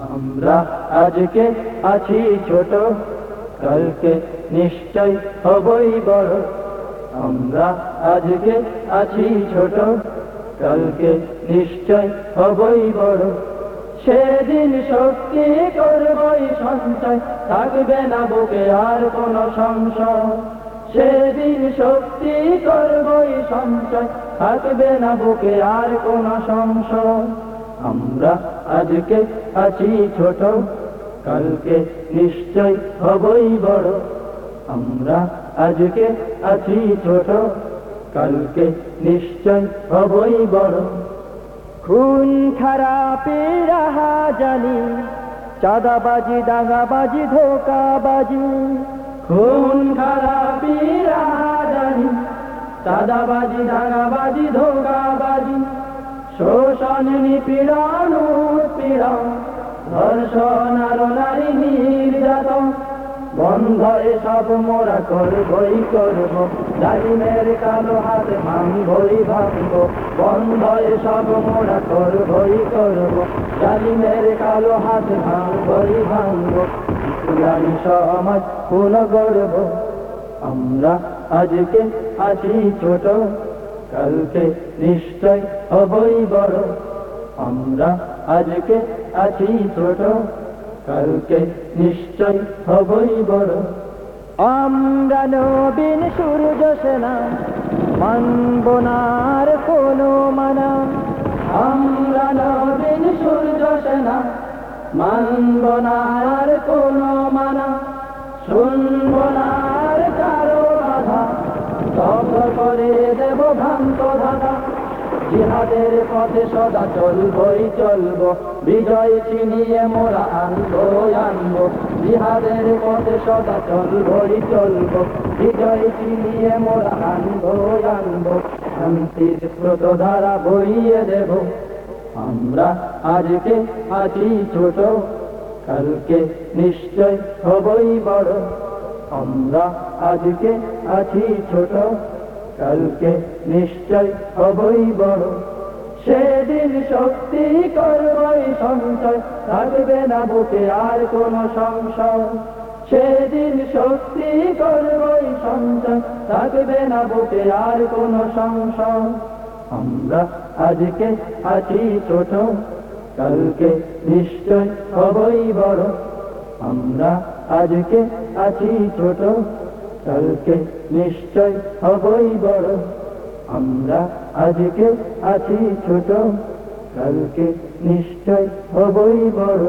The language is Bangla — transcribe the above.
আমরা আজকে আছি ছোট, কালকে নিশ্চয় হবই বড়। আমরা আজকে আছি ছোট, কালকে নিশ্চয় হবই বড়। সেদিন শক্তি করবই সঞ্চয়, থাকবে না বুকে আর কোন সংশয়। সেদিন শক্তি করবই সঞ্চয়, থাকবে না বুকে আর কোন সংশয়। আমরা আজকে আছি ছোট কালকে নিশ্চয় হবই বড়। আমরা আজকে আছি ছোট কালকে নিশ্চয় হবই বড়। খুন খারাপে রাহা জানি চাঁদাবাজি দাঙ্গাবাজি ধোকাবাজি। খুন খারাপি রাজানি চাঁদাবাজি দাঙ্গাবাজি ধোকাবাজি। শোষণ নিপীড়ন, উৎপীড়ন, ধর্ষণ আর নারী নির্যাতন। বন্ধ এসব মোরা করবই, করব। জালিমের কালো হাত ভাঙবই, ভাঙব। বন্ধ এসব মোরা করবই, করব। জালিমের কালো হাত ভাঙবই, ভাঙব। ইসলামী সমাজ পুন গড়ব আমরা আজকে আছি ছোট কালকে নিশ্চয় হবই বড়। আমরা আজকে আছি ছোট। কালকে নিশ্চয় হবই বড়। আমরা নবীন সূর্য সেনা। মানব না আর কোনো মানা। আমরা নবীন সূর্য সেনা। মানব না আর কোনো মানা। শুনব জিহাদের পথে সদা চলবই চলব। বিজয় চিনিয়ে মোরা আনব আনব। জিহাদের পথে সদা চলবই চলব। বিজয় চিনিয়ে মোরা আনব আনব। শান্তির স্রোত ধারা বইয়ে দেব। আমরা আজকে আছি ছোট, কালকে নিশ্চয় হবই বড়। আমরা আজকে আছি ছোট কালকে নিশ্চয় হবই বড়। সেদিন শক্তি করবই সঞ্চয়, থাকবে না বুকে আর কোন সংশয়। সেদিন শক্তি করবই সঞ্চয়, থাকবে না বুকে আর কোন সংশয়। আমরা আজকে আছি ছোট, কালকে নিশ্চয় হবই বড়। আমরা আজকে আছি ছোট কালকে নিশ্চয় হবই বড় আমরা আজকে আছি ছোট কালকে নিশ্চয় হবই বড়